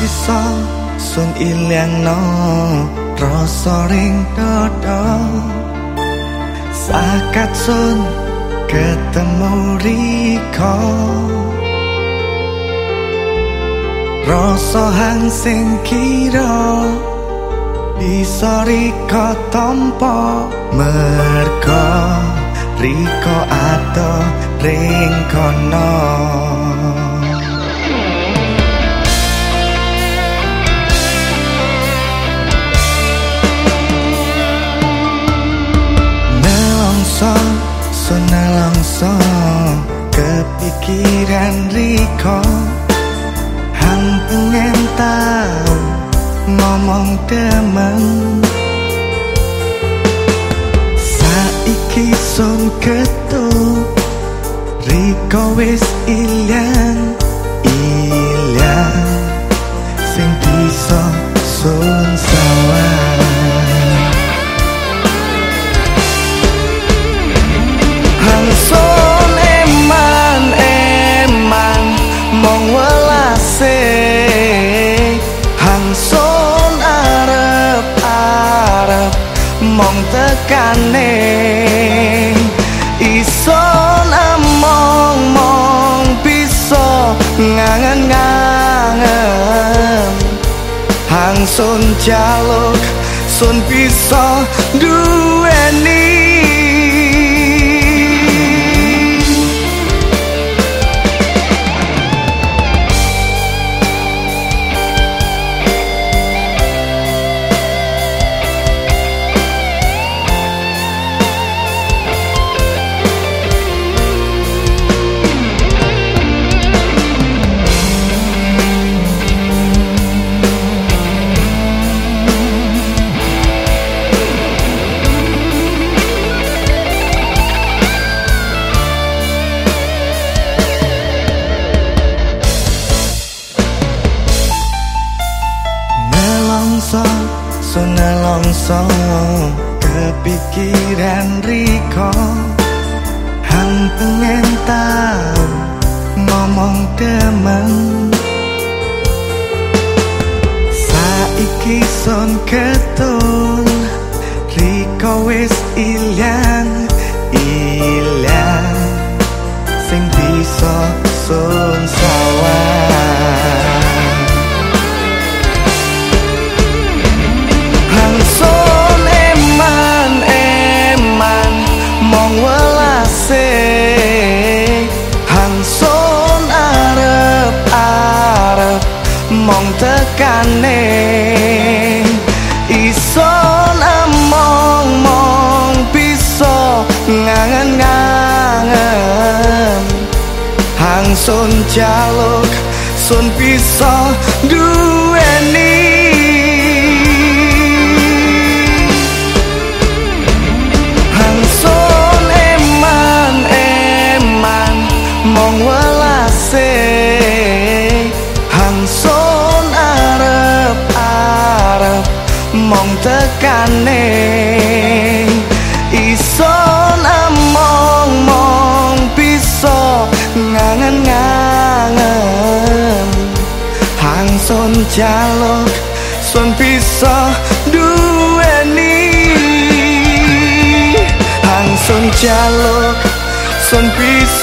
nelongso sun ilang no rasa ring dodo sakat sun ketemu riko. Rasa hang sing kira bisa riko tompo merko riko atau ring kono demen saiki sun ketuk riko wis ilang mong tekane. Ison among mong bisa ngangen ngangen Hangson jaluk sun bisa duweni kepikiran riko. Hang pengen tahu ngomong demen saiki sun ketun riko wis ilang Hangson jaluk sun bisa duweni. Hangson eman eman mong welase. Hangson arep arep mong tekane Jaluk sun bisa duweni. Hangson jaluk sun bisa duweni